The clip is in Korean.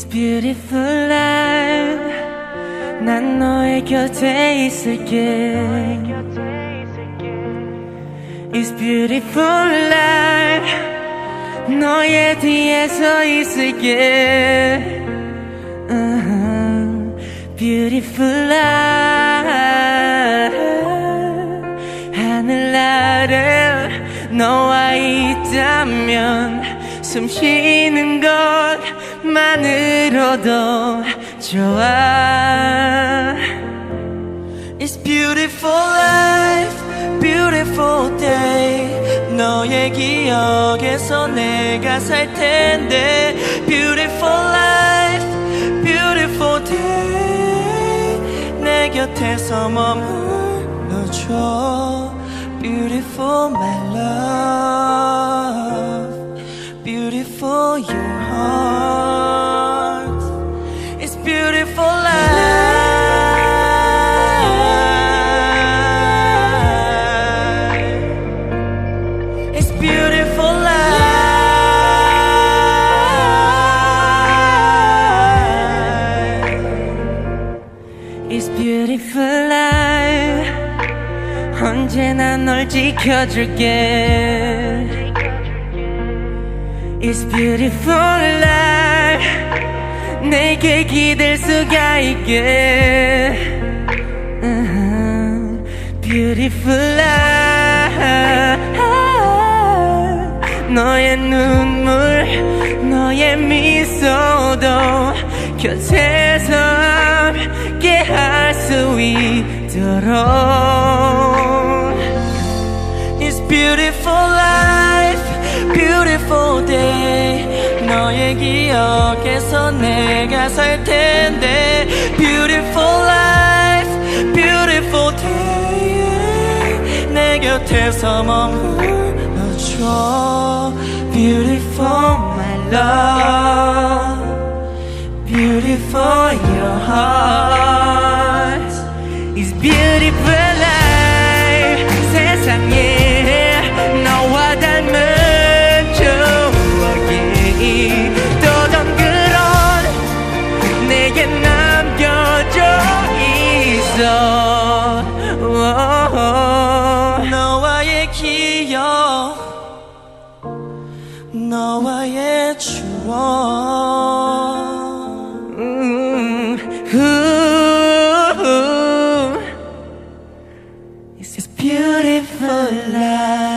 It's beautiful life 난 너의 곁에 있을게 It's beautiful life 너의 뒤에 서 있을게 uh-huh. Beautiful life 하늘 아래 너와 있다면 숨 쉬는 것만으로도 좋아 It's beautiful life, beautiful day. 너의 기억에서 내가 살 텐데. Beautiful life, beautiful day. 내 곁에서 머물러줘. Beautiful my love, beautiful your heart. It's beautiful life. It's beautiful life. It's beautiful life 언제나 널 지켜줄게 It's beautiful life 내게 기댈 수가 있게 uh-huh. Beautiful life 너의 눈물 너의 미소도 곁에서 함께 할 수 있도록 너의 기억에서 내가 살 텐데. Beautiful life, beautiful day. 내 곁에서 머물러줘. Beautiful my love, beautiful your heart. It's beautiful 있어 너와의 기억 너와의 추억 음, 후. It's beautiful life